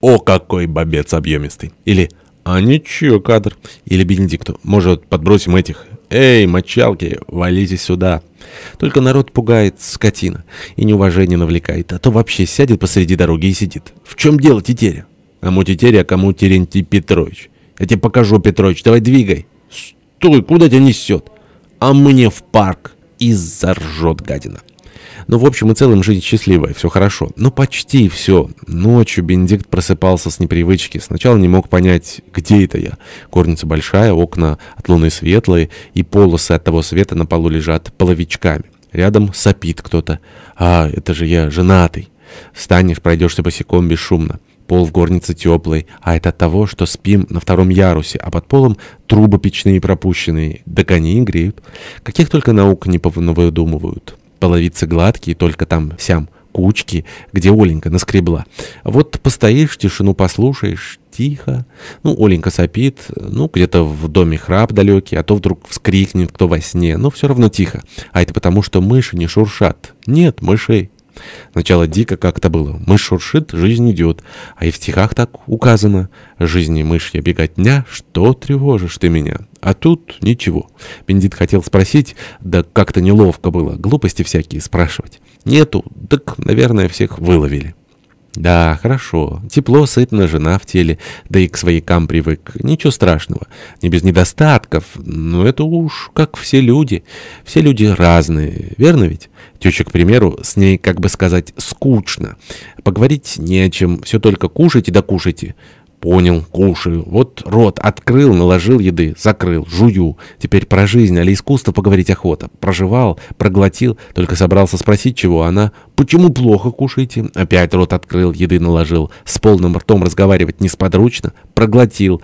О, какой бобец объемистый. Или а ничего, кадр. Или Бенедикту. Может, подбросим этих. Эй, мочалки, валите сюда. Только народ пугает, скотина, и неуважение навлекает, а то вообще сядет посреди дороги и сидит. В чем дело, тетеря? Кому тетеря, а кому Терентий Петрович? Я тебе покажу, Петрович, давай двигай. Стой, куда тебя несет? А мне в парк. И заржет гадина. Ну, в общем и целом, жизнь счастливая, все хорошо. Ну, почти все. Ночью Бенедикт просыпался с непривычки. Сначала не мог понять, где это я. Горница большая, окна от луны светлые, и полосы от того света на полу лежат половичками. Рядом сопит кто-то. А, это же я женатый. Встанешь, пройдешься босиком бесшумно. Пол в горнице теплый, а это от того, что спим на втором ярусе, а под полом трубы печные пропущенные, да кони греют. Каких только наук не повыдумывают. Половицы гладкие, только там сям кучки, где Оленька наскребла. Вот постоишь, тишину послушаешь, тихо. Ну, Оленька сопит, ну, где-то в доме храп далекий, а то вдруг вскрикнет кто во сне, но все равно тихо. А это потому, что мыши не шуршат. Нет мышей. Сначала дико как-то было. Мышь шуршит, жизнь идет. А и в стихах так указано. Жизни мышья беготня, что тревожишь ты меня? А тут ничего. Бендит хотел спросить, да как-то неловко было. Глупости всякие спрашивать. Нету, так, наверное, всех выловили. Да, хорошо. Тепло, сытно, жена в теле, да и к своякам привык. Ничего страшного. Не без недостатков, но это уж как все люди. Все люди разные, верно ведь? Теща, к примеру, с ней, как бы сказать, скучно. Поговорить не о чем, все только кушайте да кушайте. Понял, кушаю. Вот рот открыл, наложил еды, закрыл, жую. Теперь про жизнь, али искусство поговорить охота. Проживал, проглотил, только собрался спросить чего. Она, почему плохо кушаете? Опять рот открыл, еды наложил. С полным ртом разговаривать несподручно. Проглотил.